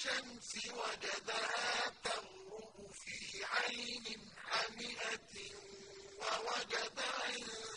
الشَّمْسِ وَجَدَهَا تَغْرُبُ فِي عَيْنٍ حَمِئَةٍ وَوَجَدَ عين